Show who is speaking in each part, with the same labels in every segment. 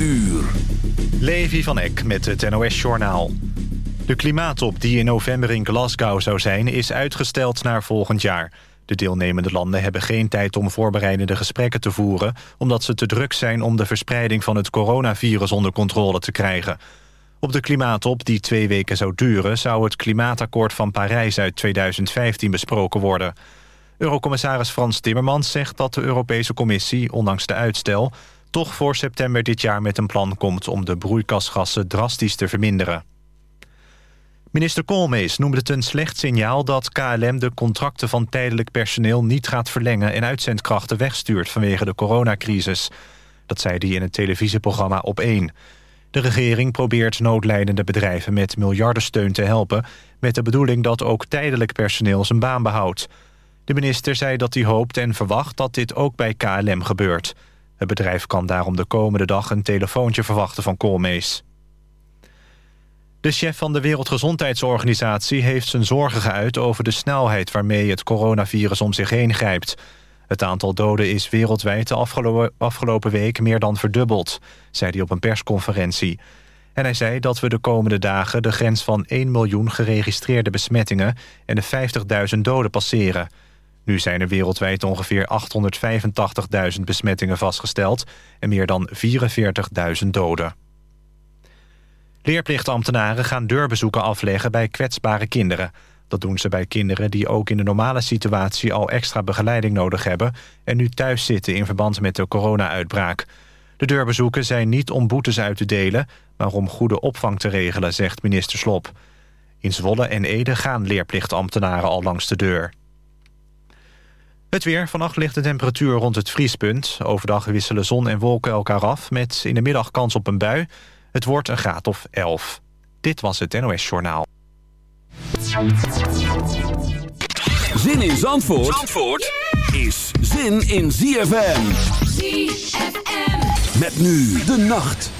Speaker 1: uur.
Speaker 2: Levi van Eck met het NOS-journaal. De klimaattop die in november in Glasgow zou zijn... is uitgesteld naar volgend jaar. De deelnemende landen hebben geen tijd om voorbereidende gesprekken te voeren... omdat ze te druk zijn om de verspreiding van het coronavirus onder controle te krijgen. Op de klimaattop, die twee weken zou duren... zou het klimaatakkoord van Parijs uit 2015 besproken worden... Eurocommissaris Frans Timmermans zegt dat de Europese Commissie, ondanks de uitstel, toch voor september dit jaar met een plan komt om de broeikasgassen drastisch te verminderen. Minister Koolmees noemde het een slecht signaal dat KLM de contracten van tijdelijk personeel niet gaat verlengen en uitzendkrachten wegstuurt vanwege de coronacrisis. Dat zei hij in het televisieprogramma Op 1. De regering probeert noodlijdende bedrijven met miljardensteun te helpen... met de bedoeling dat ook tijdelijk personeel zijn baan behoudt. De minister zei dat hij hoopt en verwacht dat dit ook bij KLM gebeurt. Het bedrijf kan daarom de komende dag een telefoontje verwachten van Koolmees. De chef van de Wereldgezondheidsorganisatie heeft zijn zorgen geuit... over de snelheid waarmee het coronavirus om zich heen grijpt. Het aantal doden is wereldwijd de afgelopen week meer dan verdubbeld... zei hij op een persconferentie. En hij zei dat we de komende dagen de grens van 1 miljoen geregistreerde besmettingen... en de 50.000 doden passeren... Nu zijn er wereldwijd ongeveer 885.000 besmettingen vastgesteld... en meer dan 44.000 doden. Leerplichtambtenaren gaan deurbezoeken afleggen bij kwetsbare kinderen. Dat doen ze bij kinderen die ook in de normale situatie... al extra begeleiding nodig hebben... en nu thuis zitten in verband met de corona-uitbraak. De deurbezoeken zijn niet om boetes uit te delen... maar om goede opvang te regelen, zegt minister Slop. In Zwolle en Ede gaan leerplichtambtenaren al langs de deur. Het weer. Vannacht ligt de temperatuur rond het vriespunt. Overdag wisselen zon en wolken elkaar af... met in de middag kans op een bui. Het wordt een graad of 11. Dit was het NOS Journaal.
Speaker 1: Zin in Zandvoort, Zandvoort is zin in ZFM.
Speaker 3: ZFM.
Speaker 1: Met nu de nacht.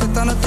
Speaker 4: Call, put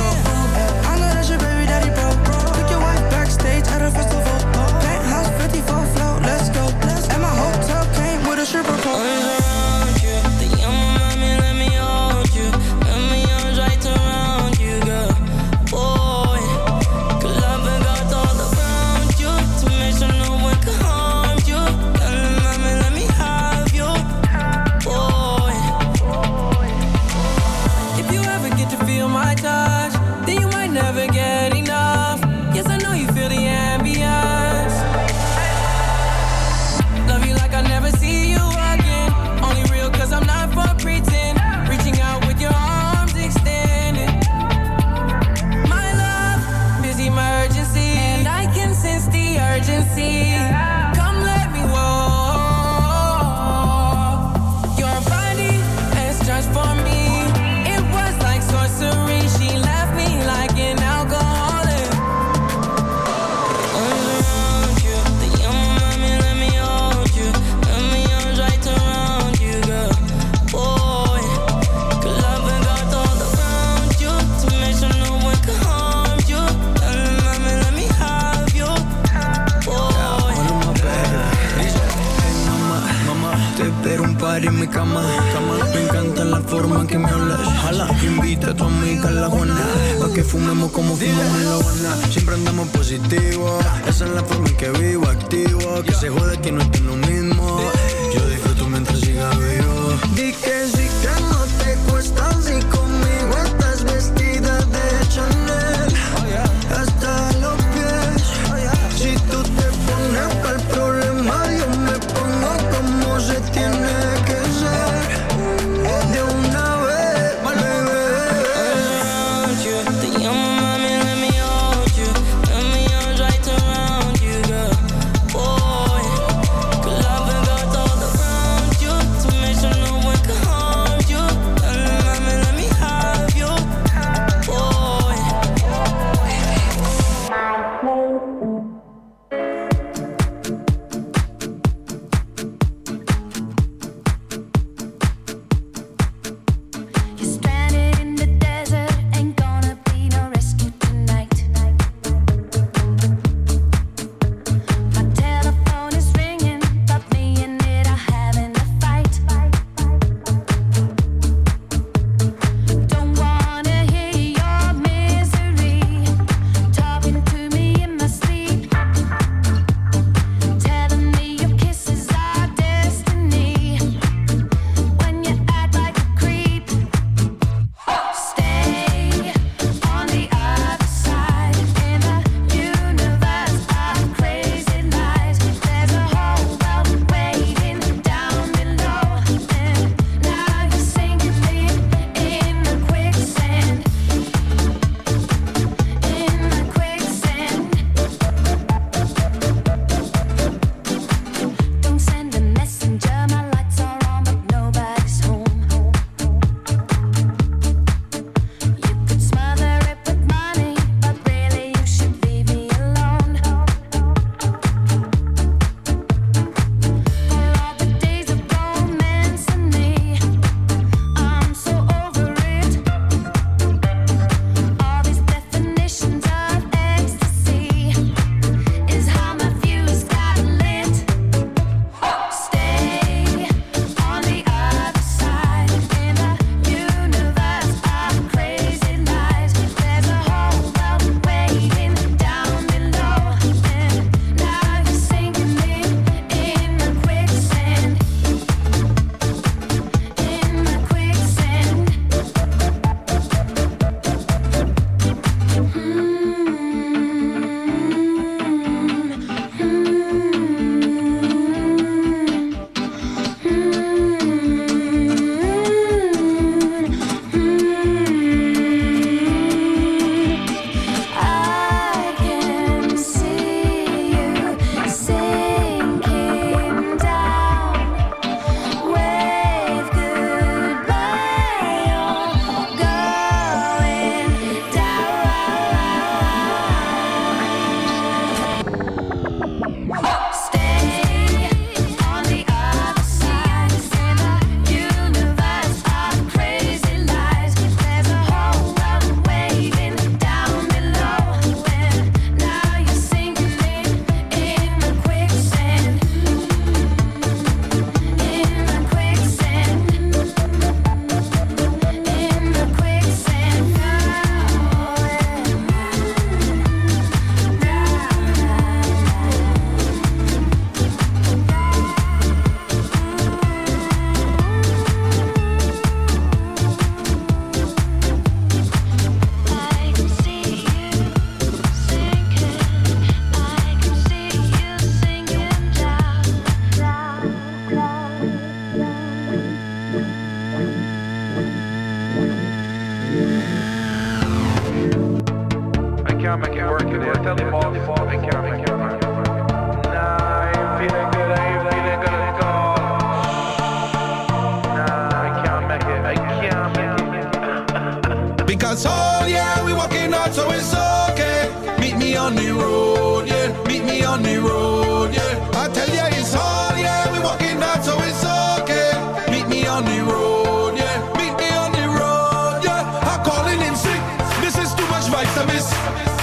Speaker 5: love,
Speaker 6: yeah, we walking out, so it's okay. Meet me on the road, yeah, meet me on the road, yeah. I tell ya it's all yeah, we walking out, so it's okay. Meet me on the road, yeah, meet me on the road, yeah. I'm calling in sick, this is too much vitamins.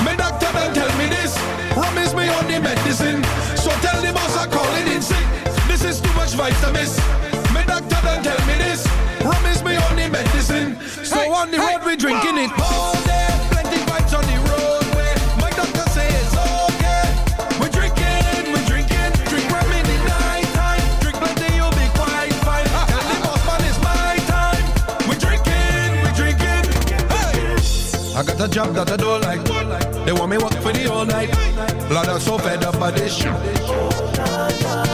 Speaker 6: My doctor done tell me this, promise me only medicine. So tell the boss I'm calling in sick, this is too much vitamins. we drinking it. Plenty fights on the. My doctor it's okay. We drinking, we drinking. In the night time. Drink plenty, you'll be quite fine. Tell the boss man it's my time. We drinking, we drinking. I got a job that I don't like. They want me work for the all night. Blood, I'm so fed up by this shit.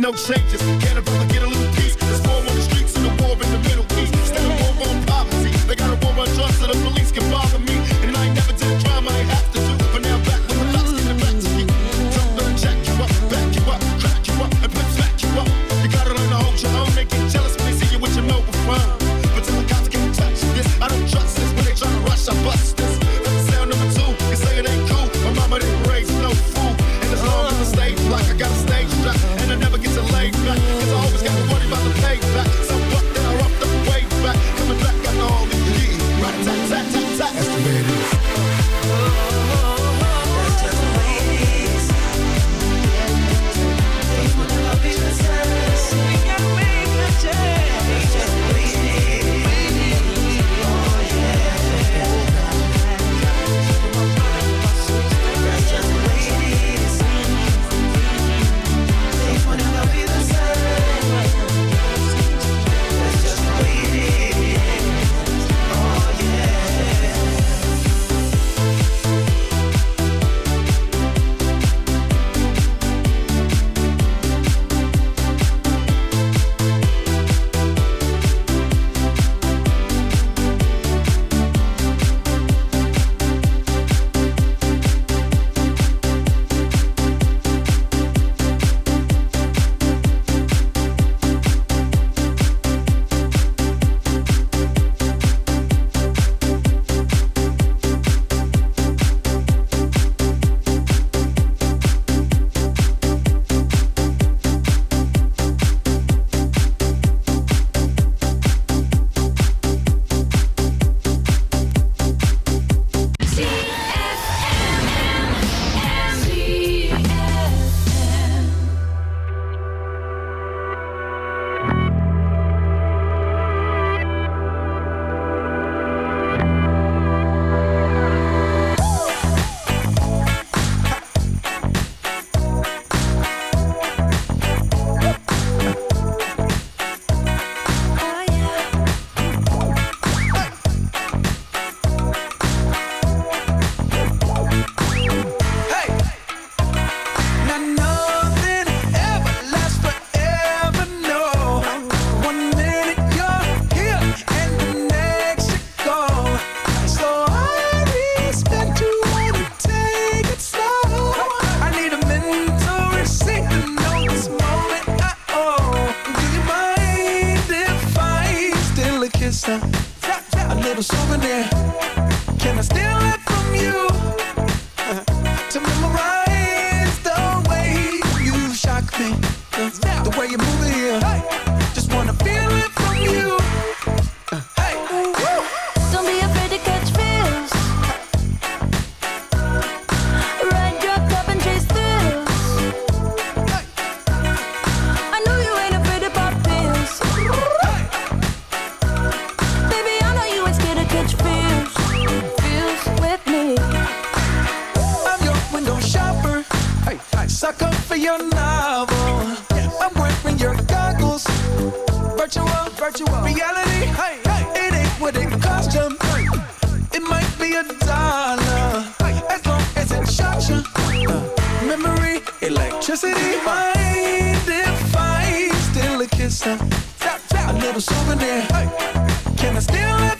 Speaker 7: no changes.
Speaker 8: Sucker for your novel. I'm wearing your goggles. Virtual, virtual reality. Hey, hey. It ain't what it cost you. It might be a dollar, as long as it shocks you. Memory, electricity, mind if I still a kiss? Huh? A little souvenir. Hey.
Speaker 9: Can I steal it?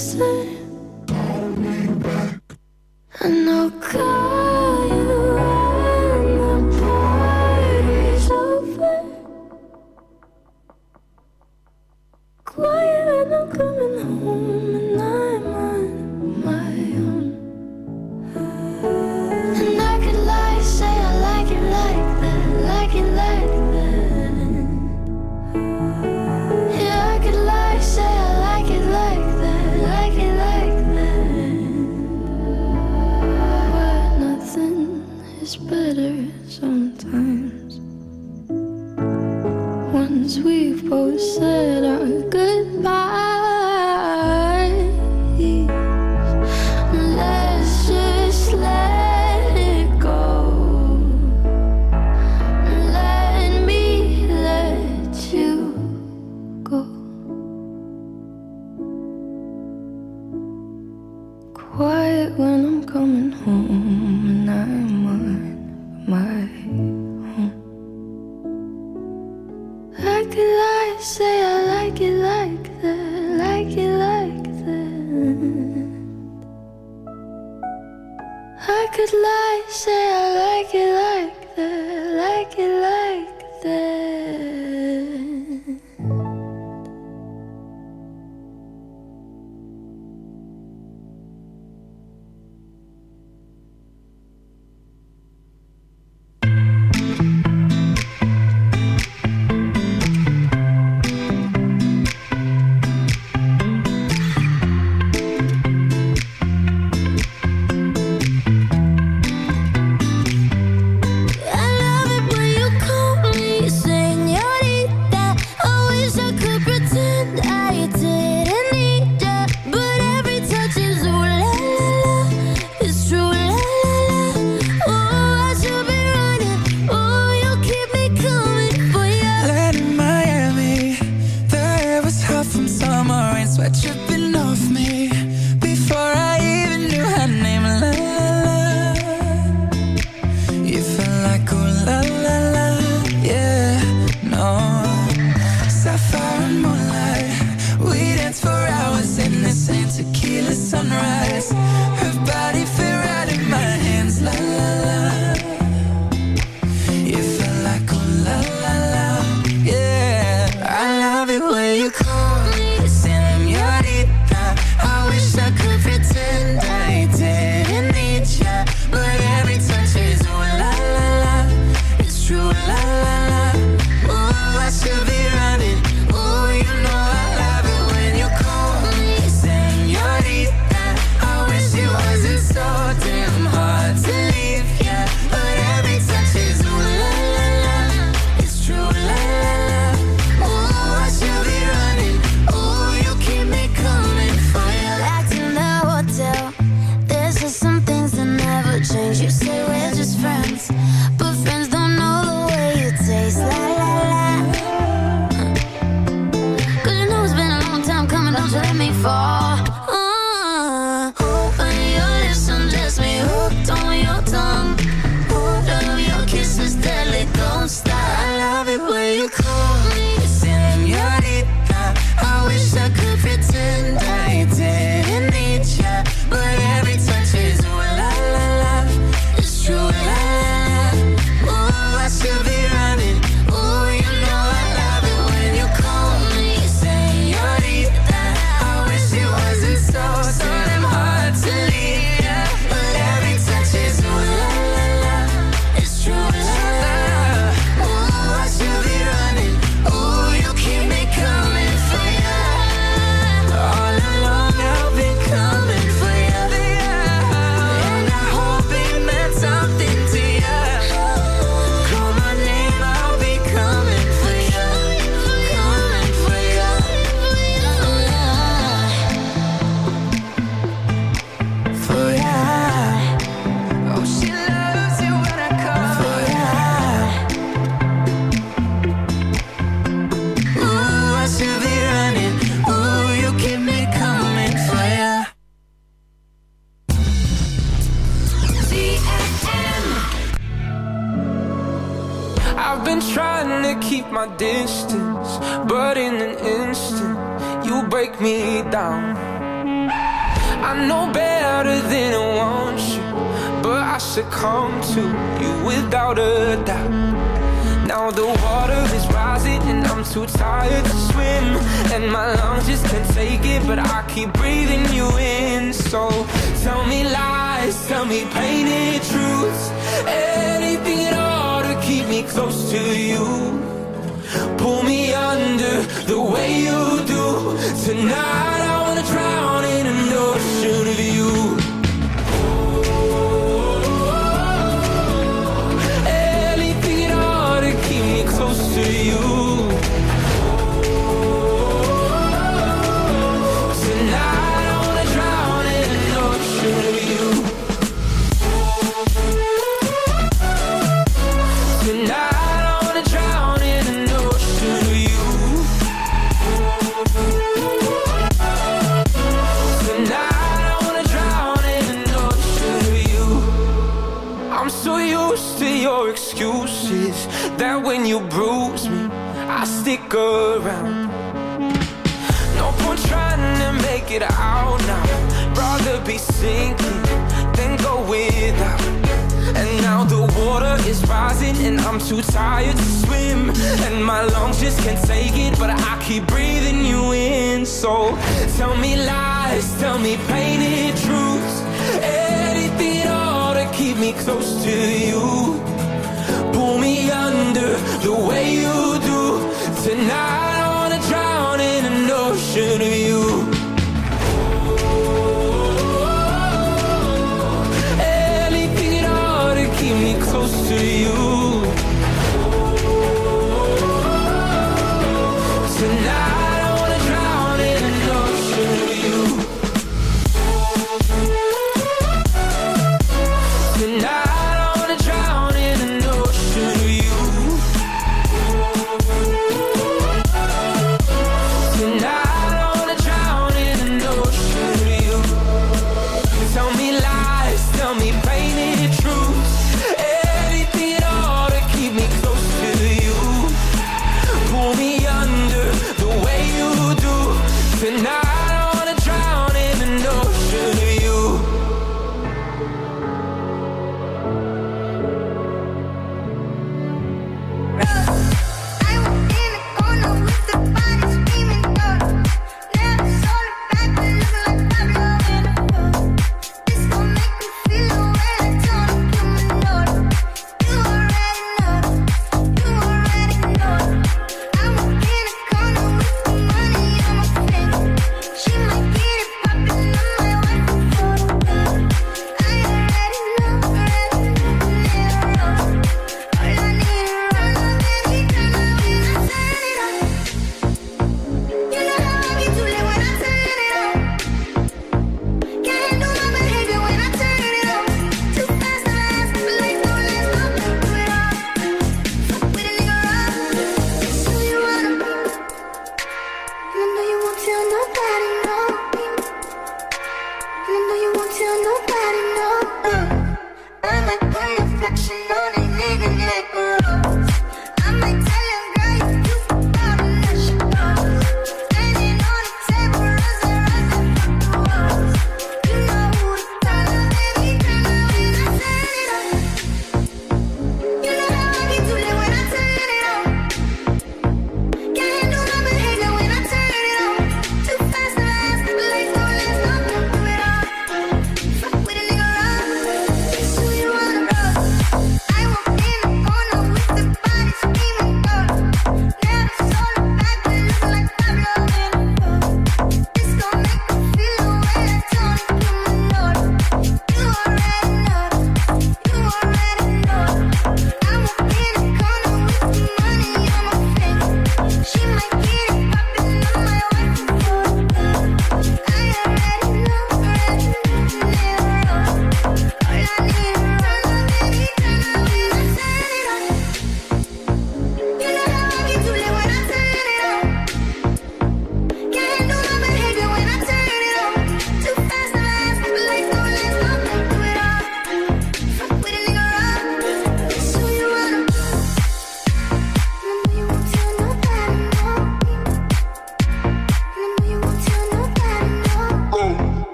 Speaker 10: closer.